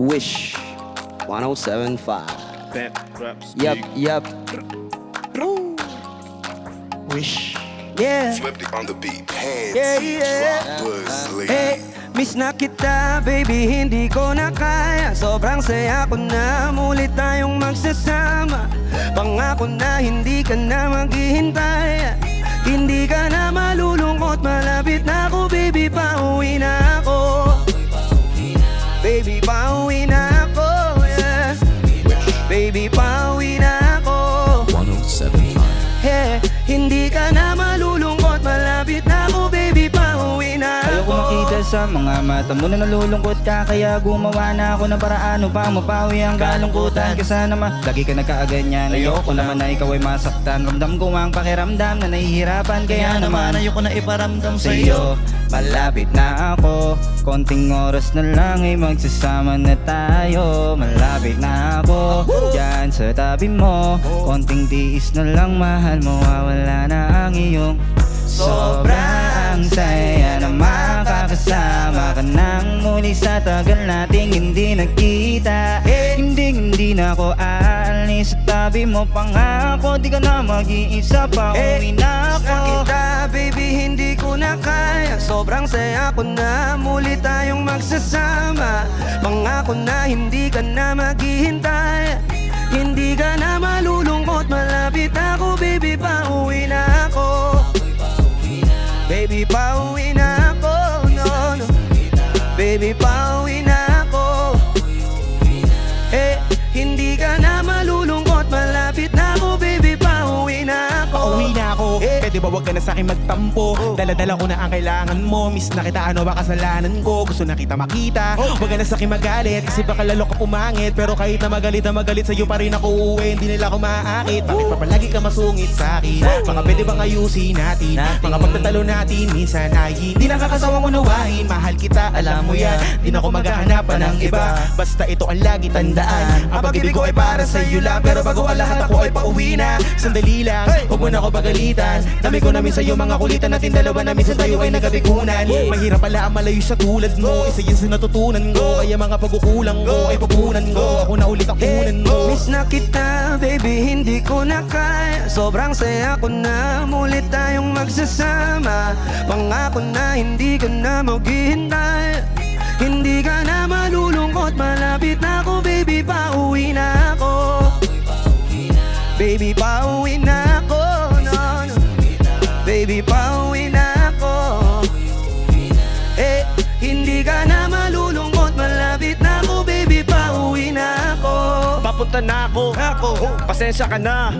Wish 1075. Bent raps. Yup, yup. Wish. Yeah. Flipped it on the beat. Hands Yeah, yeah. drop. Buzz Hey, miss na kita, baby, hindi ko na kaya Sobrang saya ko na, mulit tayong magsasama Pangako na hindi ka na maghihintay Hindi ka na malulungkot, malapit na ako, baby, pauwi na ako Baby, pauwi Baby, pauwi mga mata mo na nalulungkot ka Kaya gumawa na ako ng paraan upang mapawi ang kalungkutan. Kasi naman, lagi ka nagkaaganyan Ayoko naman na ikaw ay masaktan. Ramdam ko ang pakiramdam na nahihirapan. Kaya naman ayoko na iparamdam sa iyo Malapit na ako. Konting oras na lang ay magsasama na tayo. Malapit na ako Diyan sa tabi mo. Konting tiis na lang mahal Mawawala na ang iyong Sobrang saya na makakasama ka nang muli sa tagal nating hindi nagkita. Hindi hindi na ako aalis. Sa tabi mo Pangako di ka na mag-iisa pa. Uwi na Sa ako. kita, baby, hindi ko na kaya. Sobrang saya ko na, muli tayong magsasama. Pangako na hindi ka na maghihintay. Hindi ka na malulungkot, malapit ako, Pwede ba wag ka na sa akin magtampo? Daladala ko na ang kailangan mo. Miss na kita ano ba kasalanan ko? Gusto na kita makita. Wag ka na sa akin magalit Kasi baka lalo ka pumangit. Pero kahit na magalit na magalit Sa'yo pa rin ako uuwi. Hindi nila ako maaakit. Bakit pa palagi ka masungit sa akin? Mga pwede bang ayusin natin? Mga pagtatalo natin Minsan ay hindi nakakasawang unawain. Mahal kita alam mo yan. Di na ako maghahanapan ng iba. Basta ito ang lagi tandaan. Ang pag-ibig ko ay para sa iyo lang. Pero bago ang lahat ako ay pauwi na. Sandali lang, huwag mo na ako pagalitan Dami ko namin sa'yo mga kulitan natin dalawa na minsan tayo ay nagabigunan Mahirap pala ang malayo sa tulad mo Isa yan sa natutunan ko. Kaya mga pagkukulang ko ay pupunan ko. Ako na ulit ang kunan mo. Miss na kita, baby, hindi ko na kaya. Sobrang saya ko na, mulit tayong magsasama. Pangako na hindi ka na maghihintay. Hindi ka na malulungkot, malapit na ako, baby, pauwi na ako. Baby, pauwi Papunta na ako. Ako. Pasensya ka na.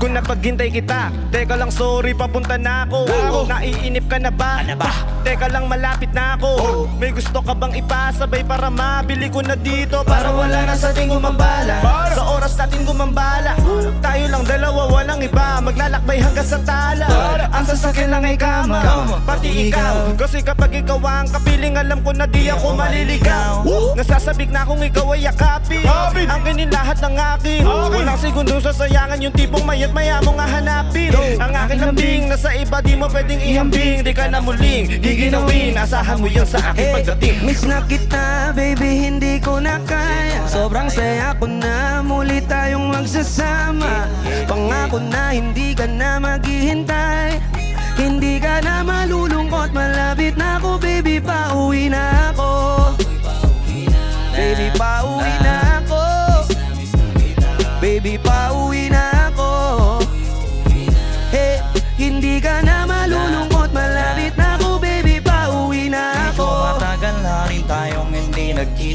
Kung napaghintay kita. Teka lang, sorry, papunta na ako. Naiinip ka na ba? Ano ba? Teka lang, malapit na ako. May gusto ka bang ipasabay para mabili ko na dito? Para wala na sa ating gumambala. Sa oras natin gumambala. Tayo lang dalawa, walang iba. Maglalakbay hanggang sa tala. Ang sasakyan lang ay kama. Pati ikaw. Kasi kapag ikaw ang kapiling, alam ko na di ako maliligaw. Nasasabik na kung ikaw ay yakapin. Ang ganin lahat ng akin. Walang segundo sasayangan yung tipong mayat maya mo nga hanapin. Ang akin lambing, nasa iba di mo pwedeng ihambing. Di ka na muling giginawin. Asahan mo yan sa akin pagdating. miss na kita, baby, hindi ko na kaya Sobrang saya ko na, muli tayong magsasama Pangako na hindi ka na maghihintay Hindi ka na malulungkot, malapit na ako, baby, pauwi na ako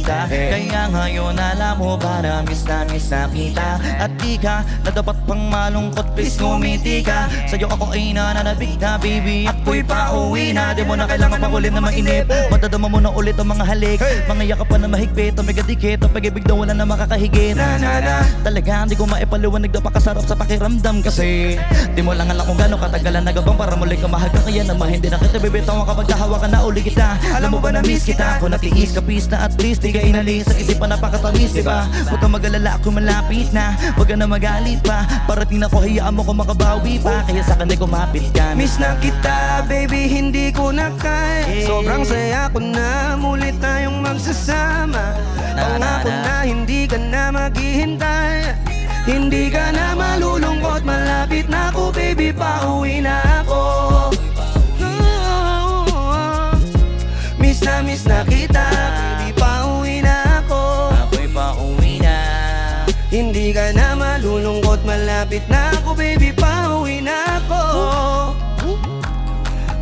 hindi nagkita Kaya ngayon alam mo para miss na miss na kita? At di ka na dapat pang malungkot Please ngumiti ka. Sa'yo ako ay nananabik na baby. Ako'y pauwi na. Di mo na kailangan pa ulit na mainip. Madadama mo na ulit ang mga halik. Mga yakap pa na mahigpit Omega dikit Ang pag-ibig daw wala na makakahigit. Na, na, na. Talaga hindi ko maipaliwanag na pakasarap sa pakiramdam Kasi di mo lang alam kung gano'ng katagalan nagabang Para muli ka mahal ka. Kaya naman hindi na kita bibitaw Kapag nahawa ka na uli kita. Alam mo ba na miss kita? Kung natiis ka peace na at least Di ka inalis. Sa isip pa napakatamis, di ba? Huwag kang mag-alala kung malapit na. Huwag ka na magalit pa. Parating na ko, hayaan mo ko makabawi pa. Kaya sa kanila kumapit ka. Miss na kita, baby, hindi ko na kaya. Sobrang saya ko na, muli tayong magsasama. Pangako na hindi ka na maghihintay. Hindi ka na malulungkot, malapit na ako, baby, pauwi na ako. Miss na miss na kita, baby, pauwi na ako. Ako'y pauwi na. Hindi ka na malulungkot, malapit na ako, baby, pauwi na ako.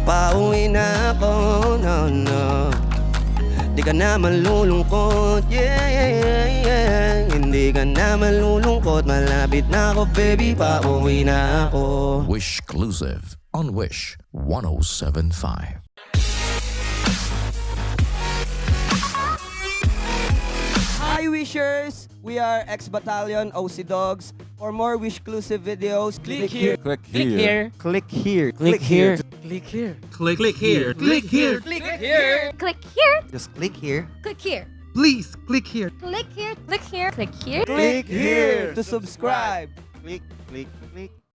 Pauwi na ako, no, no Hindi ka na malulungkot, yeah, yeah, yeah Hindi ka na malulungkot, malapit na ako, baby, pauwi na ako Wish exclusive on Wish 1075. Hi Wishers! We are X Battalion OC Dogs. For more Wish exclusive videos, click here. Click here. Click here. Click here. Click here. Click here. Click here. Click here. Just click here. Click here. Please, click here. Click here. Click here. Click here. Click here to subscribe. Click, click, click.